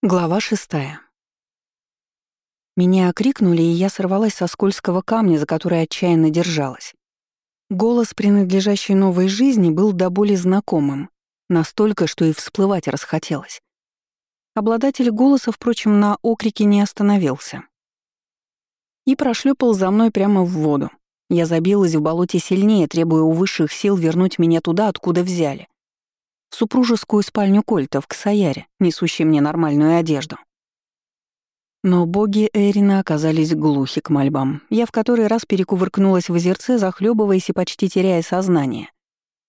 Глава шестая. Меня окрикнули, и я сорвалась со скользкого камня, за который отчаянно держалась. Голос, принадлежащий новой жизни, был до боли знакомым, настолько, что и всплывать расхотелось. Обладатель голоса, впрочем, на окрике не остановился. И прошлепал за мной прямо в воду. Я забилась в болоте сильнее, требуя у высших сил вернуть меня туда, откуда взяли — в супружескую спальню Кольтов к Саяре, несущей мне нормальную одежду. Но боги Эрина оказались глухи к мольбам. Я в который раз перекувыркнулась в озерце, захлебываясь и почти теряя сознание.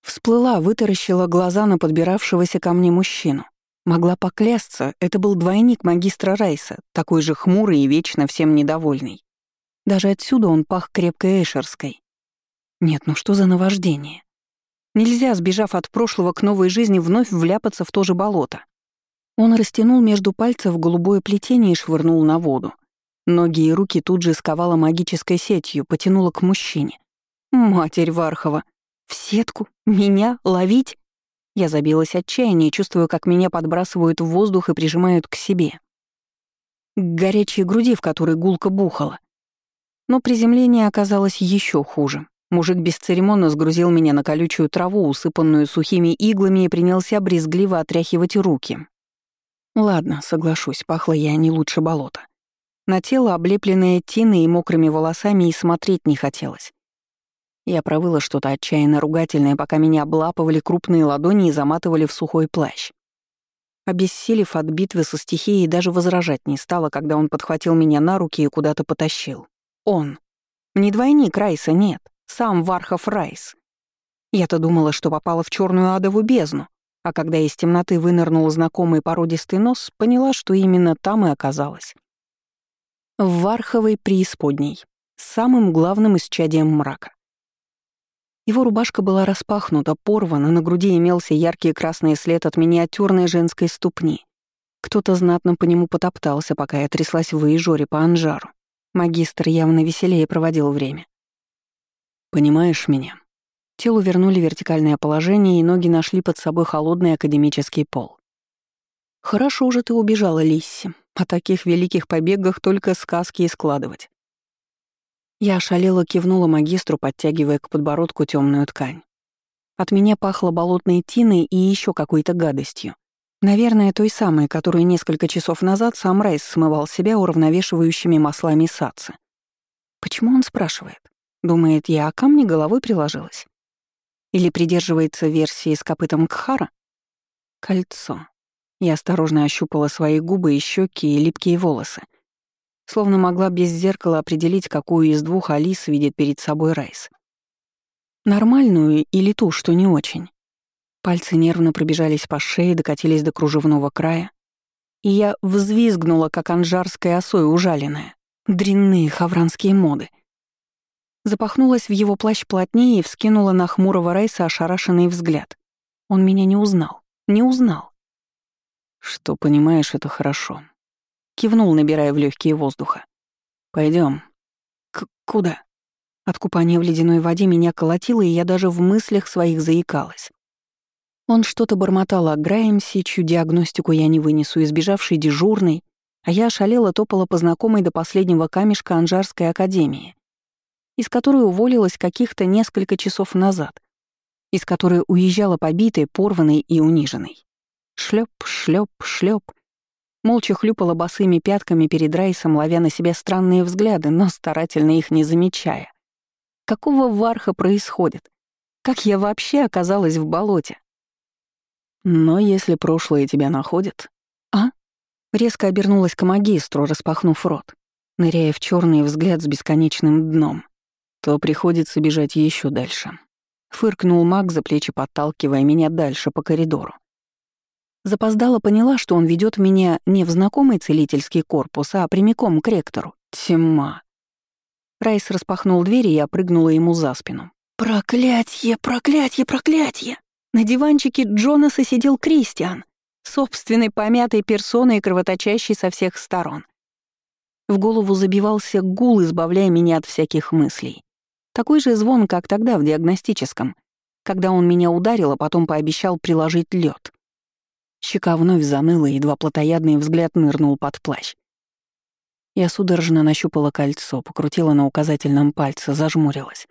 Всплыла, вытаращила глаза на подбиравшегося ко мне мужчину. Могла поклясться, это был двойник магистра Райса, такой же хмурый и вечно всем недовольный. Даже отсюда он пах крепкой эшерской. Нет, ну что за наваждение? Нельзя, сбежав от прошлого к новой жизни, вновь вляпаться в то же болото. Он растянул между пальцев голубое плетение и швырнул на воду. Ноги и руки тут же сковала магической сетью, потянула к мужчине. «Матерь Вархова! В сетку? Меня? Ловить?» Я забилась отчаяние, чувствуя, как меня подбрасывают в воздух и прижимают к себе. К горячей груди, в которой гулко бухала. Но приземление оказалось еще хуже. Мужик бесцеремонно сгрузил меня на колючую траву, усыпанную сухими иглами, и принялся брезгливо отряхивать руки. Ладно, соглашусь, пахло я не лучше болота. На тело, облепленное тиной и мокрыми волосами, и смотреть не хотелось. Я провыла что-то отчаянно ругательное, пока меня облапывали крупные ладони и заматывали в сухой плащ. Обессилев от битвы со стихией, даже возражать не стала, когда он подхватил меня на руки и куда-то потащил. Он. Не двойник Райса, нет. Сам Вархов Райс. Я-то думала, что попала в черную адову бездну, а когда из темноты вынырнул знакомый породистый нос, поняла, что именно там и оказалась. В Варховой преисподней, самым главным исчадием мрака. Его рубашка была распахнута, порвана, на груди имелся яркий красный след от миниатюрной женской ступни. Кто-то знатно по нему потоптался, пока я тряслась в Ижоре по Анжару. Магистр явно веселее проводил время. Понимаешь меня? Телу вернули вертикальное положение, и ноги нашли под собой холодный академический пол. «Хорошо уже ты убежала, Лисси. О таких великих побегах только сказки и складывать». Я ошалела кивнула магистру, подтягивая к подбородку темную ткань. От меня пахло болотной тиной и еще какой-то гадостью. Наверное, той самой, которую несколько часов назад сам Райс смывал себя уравновешивающими маслами сацы. Почему он спрашивает? Думает, я о камне головой приложилась? Или придерживается версии с копытом Кхара? Кольцо. Я осторожно ощупала свои губы и щеки и липкие волосы. Словно могла без зеркала определить, какую из двух Алис видит перед собой Райс. Нормальную или ту, что не очень. Пальцы нервно пробежались по шее, докатились до кружевного края. И я взвизгнула, как анжарская осой ужаленная. Дрянные хавранские моды — Запахнулась в его плащ плотнее и вскинула на хмурого Райса ошарашенный взгляд. Он меня не узнал. Не узнал. «Что понимаешь, это хорошо». Кивнул, набирая в легкие воздуха. Пойдем. К куда? От купания в ледяной воде меня колотило, и я даже в мыслях своих заикалась. Он что-то бормотал о Граймсе, чью диагностику я не вынесу, избежавшей дежурной, а я ошалела топала по знакомой до последнего камешка Анжарской академии из которой уволилась каких-то несколько часов назад, из которой уезжала побитой, порванной и униженной. Шлеп, шлеп, шлеп. Молча хлюпала босыми пятками перед Райсом, ловя на себя странные взгляды, но старательно их не замечая. Какого варха происходит? Как я вообще оказалась в болоте? Но если прошлое тебя находит... А? Резко обернулась к магистру, распахнув рот, ныряя в черный взгляд с бесконечным дном то приходится бежать еще дальше. Фыркнул маг за плечи, подталкивая меня дальше по коридору. Запоздала поняла, что он ведет меня не в знакомый целительский корпус, а прямиком к ректору. Тьма. Райс распахнул дверь, и я прыгнула ему за спину. «Проклятье, проклятье, проклятье!» На диванчике Джонаса сидел Кристиан, собственной помятой персоной, кровоточащей со всех сторон. В голову забивался гул, избавляя меня от всяких мыслей. Такой же звон, как тогда в диагностическом, когда он меня ударил, а потом пообещал приложить лед. Щека вновь заныла, едва плотоядный взгляд нырнул под плащ. Я судорожно нащупала кольцо, покрутила на указательном пальце, зажмурилась.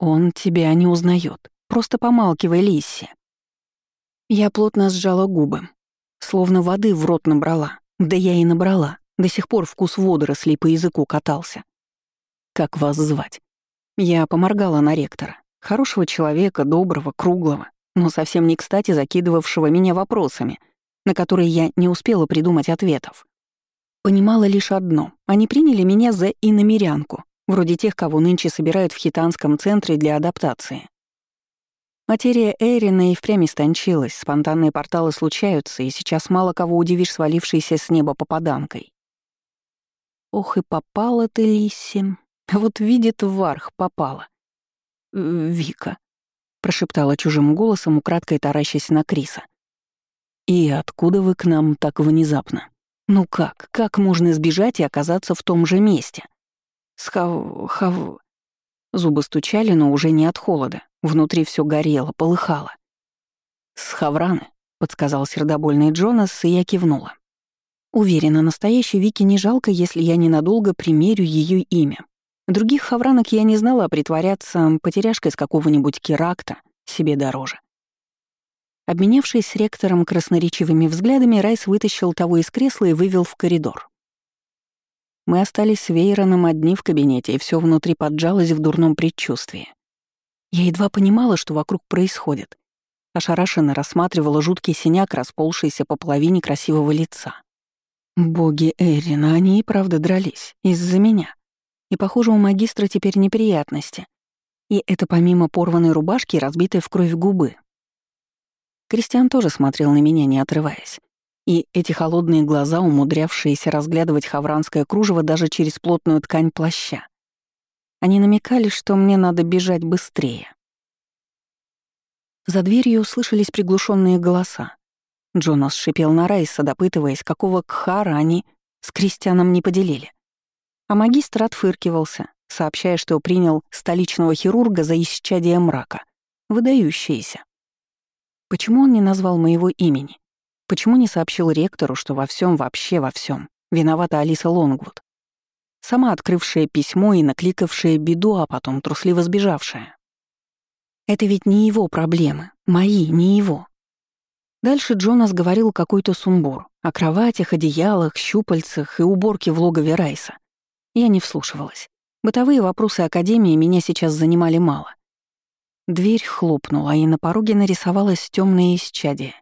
«Он тебя не узнает. Просто помалкивай, Лисси». Я плотно сжала губы, словно воды в рот набрала. Да я и набрала. До сих пор вкус водорослей по языку катался. «Как вас звать?» Я поморгала на ректора. Хорошего человека, доброго, круглого, но совсем не кстати закидывавшего меня вопросами, на которые я не успела придумать ответов. Понимала лишь одно — они приняли меня за иномерянку, вроде тех, кого нынче собирают в хитанском центре для адаптации. Материя Эрина и впрямь истончилась, спонтанные порталы случаются, и сейчас мало кого удивишь свалившейся с неба попаданкой. Ох и попала ты, Лисси. Вот видит Варх, попала. «Вика», — прошептала чужим голосом, украдкой таращась на Криса. «И откуда вы к нам так внезапно? Ну как, как можно избежать и оказаться в том же месте?» «Схав... хав...» Зубы стучали, но уже не от холода. Внутри все горело, полыхало. «С Хавраны», — подсказал сердобольный Джонас, и я кивнула. Уверена, настоящей Вики не жалко, если я ненадолго примерю ее имя. Других хавранок я не знала, а притворяться потеряшкой с какого-нибудь керакта себе дороже. Обменявшись с ректором красноречивыми взглядами, Райс вытащил того из кресла и вывел в коридор. Мы остались с Вейроном одни в кабинете, и все внутри поджалось в дурном предчувствии. Я едва понимала, что вокруг происходит. Ошарашенно рассматривала жуткий синяк, расползшийся по половине красивого лица. Боги Эрина, они и правда дрались. Из-за меня. И, похоже, у магистра теперь неприятности. И это помимо порванной рубашки и разбитой в кровь губы. Кристиан тоже смотрел на меня, не отрываясь. И эти холодные глаза, умудрявшиеся разглядывать хавранское кружево даже через плотную ткань плаща. Они намекали, что мне надо бежать быстрее. За дверью услышались приглушенные голоса. Джонас шипел на Райса, допытываясь, какого кхара они с Кристианом не поделили. А магистр отфыркивался, сообщая, что принял столичного хирурга за исчадие мрака. Выдающееся. Почему он не назвал моего имени? Почему не сообщил ректору, что во всем вообще во всем виновата Алиса Лонгвуд? Сама открывшая письмо и накликавшая беду, а потом трусливо сбежавшая. Это ведь не его проблемы, мои, не его. Дальше Джонас говорил какой-то сумбур о кроватях, одеялах, щупальцах и уборке в логове Райса. Я не вслушивалась. Бытовые вопросы Академии меня сейчас занимали мало. Дверь хлопнула, и на пороге нарисовалось темное исчадие.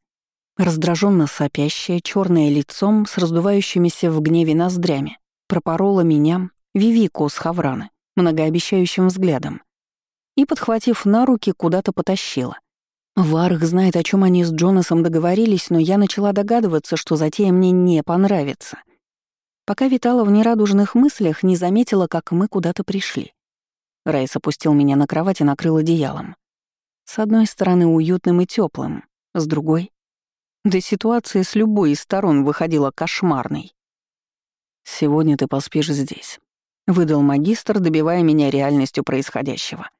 Раздраженно сопящее, черное лицом с раздувающимися в гневе ноздрями, пропорола меня, Вивику с Хавраны, многообещающим взглядом, и, подхватив на руки, куда-то потащила. Варх знает, о чем они с Джонасом договорились, но я начала догадываться, что затея мне не понравится — Пока витала в нерадужных мыслях, не заметила, как мы куда-то пришли. Райс опустил меня на кровать и накрыл одеялом. С одной стороны, уютным и теплым, с другой... Да ситуация с любой из сторон выходила кошмарной. «Сегодня ты поспишь здесь», — выдал магистр, добивая меня реальностью происходящего.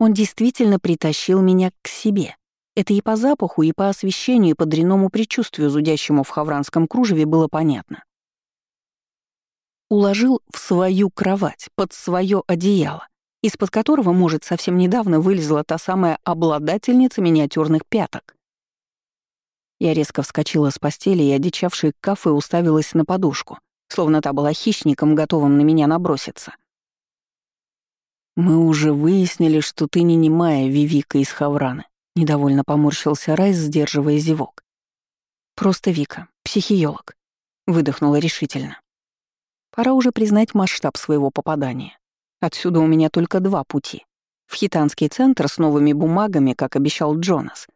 Он действительно притащил меня к себе. Это и по запаху, и по освещению, и по дряному предчувствию, зудящему в хавранском кружеве, было понятно уложил в свою кровать, под свое одеяло, из-под которого, может, совсем недавно вылезла та самая обладательница миниатюрных пяток. Я резко вскочила с постели и, одичавшей к кафе, уставилась на подушку, словно та была хищником, готовым на меня наброситься. «Мы уже выяснили, что ты не немая Вивика из Хавраны», — недовольно поморщился Райс, сдерживая зевок. «Просто Вика, психиолог», — выдохнула решительно. Пора уже признать масштаб своего попадания. Отсюда у меня только два пути. В хитанский центр с новыми бумагами, как обещал Джонас.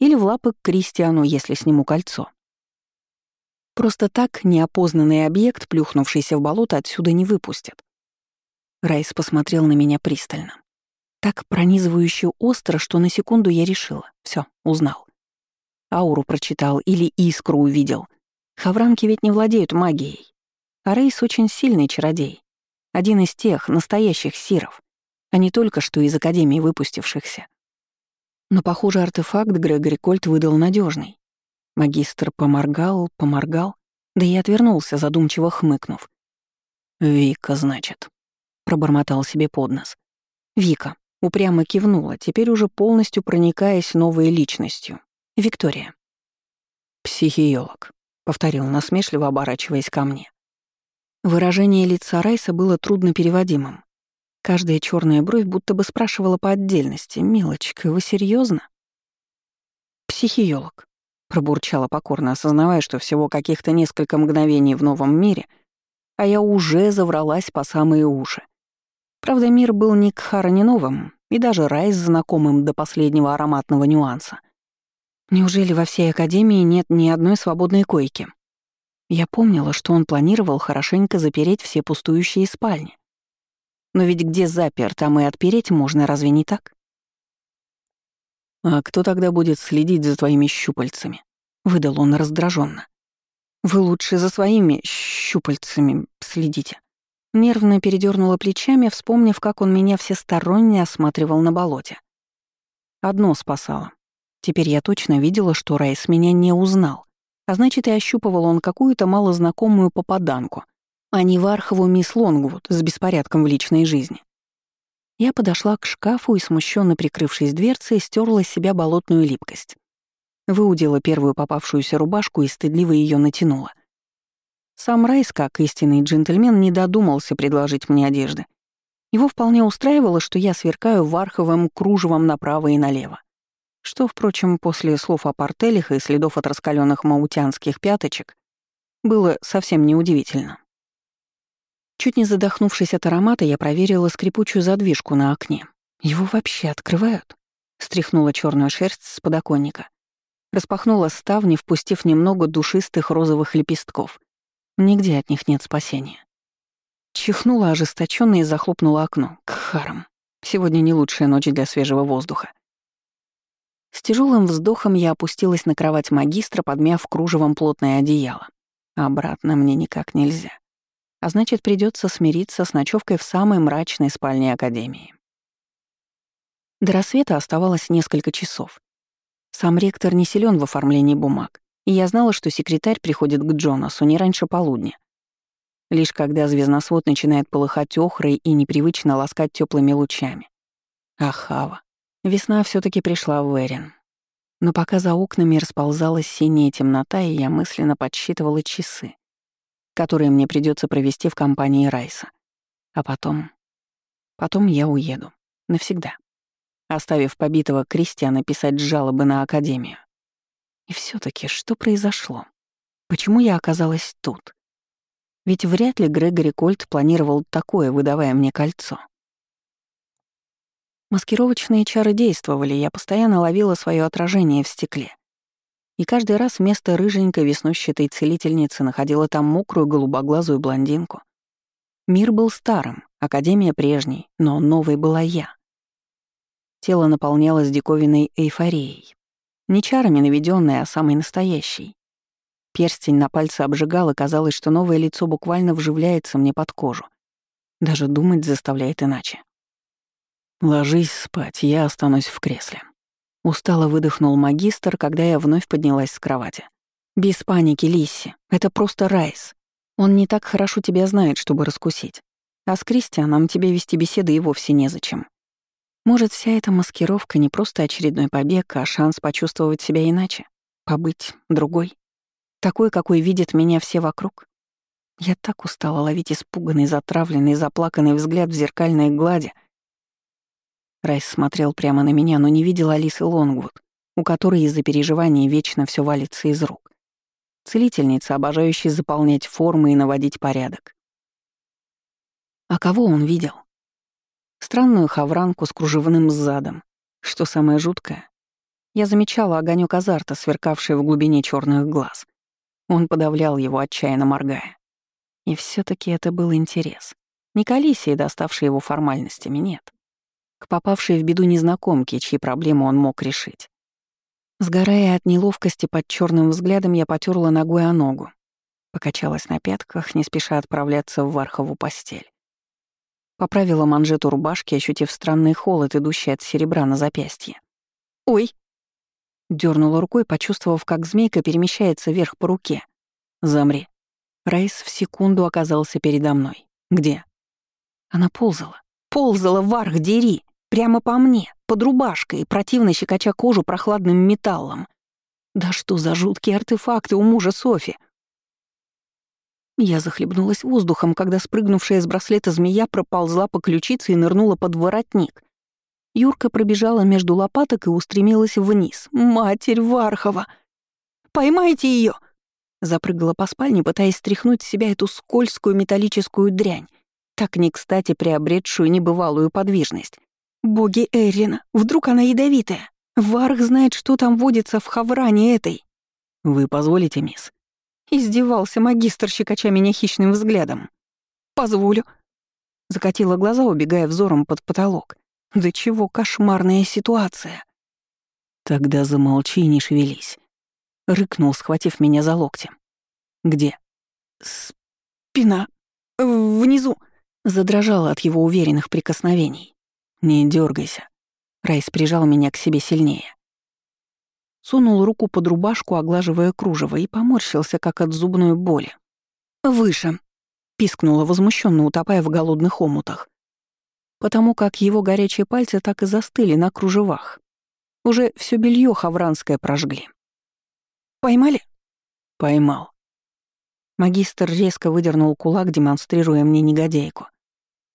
Или в лапы к Кристиану, если сниму кольцо. Просто так неопознанный объект, плюхнувшийся в болото, отсюда не выпустят. Райс посмотрел на меня пристально. Так пронизывающе остро, что на секунду я решила. все, узнал. Ауру прочитал или искру увидел. Хавранки ведь не владеют магией. А Рейс очень сильный чародей. Один из тех, настоящих сиров, а не только что из Академии выпустившихся. Но, похоже, артефакт Грегори Кольт выдал надежный. Магистр поморгал, поморгал, да и отвернулся, задумчиво хмыкнув. «Вика, значит», — пробормотал себе под нос. «Вика», — упрямо кивнула, теперь уже полностью проникаясь новой личностью. «Виктория». «Психиолог», — повторил насмешливо, оборачиваясь ко мне. Выражение лица Райса было трудно переводимым. Каждая черная бровь будто бы спрашивала по отдельности. «Милочка, вы серьезно? «Психиолог», — пробурчала покорно, осознавая, что всего каких-то несколько мгновений в новом мире, а я уже завралась по самые уши. Правда, мир был ни к Хара, новым, и даже Райс знакомым до последнего ароматного нюанса. Неужели во всей Академии нет ни одной свободной койки? Я помнила, что он планировал хорошенько запереть все пустующие спальни. Но ведь где запер, там и отпереть можно, разве не так? «А кто тогда будет следить за твоими щупальцами?» — выдал он раздраженно. «Вы лучше за своими щупальцами следите». Нервно передернула плечами, вспомнив, как он меня всесторонне осматривал на болоте. Одно спасало. Теперь я точно видела, что Райс меня не узнал. А значит, и ощупывал он какую-то малознакомую попаданку — а не Вархову мисс Лонгвуд с беспорядком в личной жизни. Я подошла к шкафу и, смущенно прикрывшись дверцей, стерла с себя болотную липкость. Выудила первую попавшуюся рубашку и стыдливо ее натянула. Сам Райс, как истинный джентльмен, не додумался предложить мне одежды. Его вполне устраивало, что я сверкаю варховым кружевом направо и налево. Что, впрочем, после слов о портелях и следов от раскаленных маутянских пяточек, было совсем неудивительно. Чуть не задохнувшись от аромата, я проверила скрипучую задвижку на окне. Его вообще открывают? Стряхнула черную шерсть с подоконника. Распахнула ставни, впустив немного душистых розовых лепестков. Нигде от них нет спасения. Чихнула ожесточенно и захлопнула окно. К харам. Сегодня не лучшая ночь для свежего воздуха. С тяжелым вздохом я опустилась на кровать магистра, подмяв кружевом плотное одеяло. Обратно мне никак нельзя а значит, придется смириться с ночевкой в самой мрачной спальне Академии. До рассвета оставалось несколько часов. Сам ректор не силен в оформлении бумаг, и я знала, что секретарь приходит к Джонасу не раньше полудня. Лишь когда звездносвод начинает полыхать охрой и непривычно ласкать теплыми лучами. Ахава. Весна все таки пришла в Эрин. Но пока за окнами расползалась синяя темнота, и я мысленно подсчитывала часы, которые мне придется провести в компании Райса. А потом... Потом я уеду. Навсегда. Оставив побитого Кристиана писать жалобы на Академию. И все таки что произошло? Почему я оказалась тут? Ведь вряд ли Грегори Кольт планировал такое, выдавая мне кольцо. Маскировочные чары действовали, я постоянно ловила свое отражение в стекле. И каждый раз вместо рыженькой веснущатой целительницы находила там мокрую голубоглазую блондинку. Мир был старым, академия прежней, но новой была я. Тело наполнялось диковинной эйфорией. Не чарами наведенной, а самой настоящей. Перстень на пальце обжигал, и казалось, что новое лицо буквально вживляется мне под кожу. Даже думать заставляет иначе. «Ложись спать, я останусь в кресле», Устало выдохнул магистр, когда я вновь поднялась с кровати. «Без паники, Лисси. Это просто Райс. Он не так хорошо тебя знает, чтобы раскусить. А с Кристианом тебе вести беседы и вовсе незачем. Может, вся эта маскировка не просто очередной побег, а шанс почувствовать себя иначе? Побыть другой? Такой, какой видят меня все вокруг? Я так устала ловить испуганный, затравленный, заплаканный взгляд в зеркальной глади — Райс смотрел прямо на меня, но не видел Алисы Лонгвуд, у которой из-за переживаний вечно все валится из рук. Целительница, обожающая заполнять формы и наводить порядок. А кого он видел? Странную хавранку с кружевным задом. Что самое жуткое? Я замечала огонек азарта, сверкавший в глубине черных глаз. Он подавлял его, отчаянно моргая. И все таки это был интерес. Не к Алисе, доставшей его формальностями, нет к попавшей в беду незнакомке, чьи проблемы он мог решить. Сгорая от неловкости под черным взглядом, я потерла ногой о ногу. Покачалась на пятках, не спеша отправляться в Вархову постель. Поправила манжету рубашки, ощутив странный холод, идущий от серебра на запястье. «Ой!» Дёрнула рукой, почувствовав, как змейка перемещается вверх по руке. «Замри». Райс в секунду оказался передо мной. «Где?» Она ползала. Ползала варх, дери! Прямо по мне, под рубашкой, противно щекоча кожу прохладным металлом. Да что за жуткие артефакты у мужа Софи? Я захлебнулась воздухом, когда спрыгнувшая с браслета змея проползла по ключице и нырнула под воротник. Юрка пробежала между лопаток и устремилась вниз. «Матерь Вархова! Поймайте ее! Запрыгала по спальне, пытаясь стряхнуть с себя эту скользкую металлическую дрянь, так не кстати приобретшую небывалую подвижность. Боги Эрина, вдруг она ядовитая? Варх знает, что там водится в хавране этой. Вы позволите, мисс? Издевался магистр, щекоча меня хищным взглядом. Позволю. Закатила глаза, убегая взором под потолок. Да чего кошмарная ситуация. Тогда замолчи и не шевелись. Рыкнул, схватив меня за локти. Где? Спина. Внизу. Задрожала от его уверенных прикосновений. «Не дергайся. Райс прижал меня к себе сильнее. Сунул руку под рубашку, оглаживая кружево, и поморщился, как от зубной боли. «Выше!» — пискнула возмущенно, утопая в голодных омутах. Потому как его горячие пальцы так и застыли на кружевах. Уже все белье хавранское прожгли. «Поймали?» «Поймал». Магистр резко выдернул кулак, демонстрируя мне негодяйку.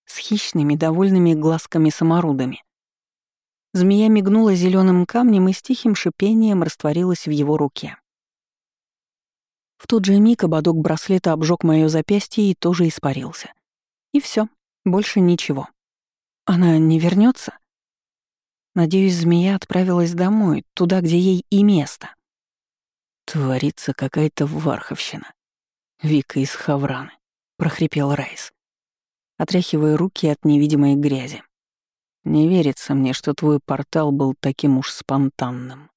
С хищными, довольными глазками-саморудами. Змея мигнула зеленым камнем и с тихим шипением растворилась в его руке. В тот же миг ободок браслета обжег мое запястье и тоже испарился. И все, больше ничего. Она не вернется? Надеюсь, змея отправилась домой, туда, где ей и место. Творится какая-то варховщина. Вика из Хавраны, прохрипел Райс, отряхивая руки от невидимой грязи. Не верится мне, что твой портал был таким уж спонтанным.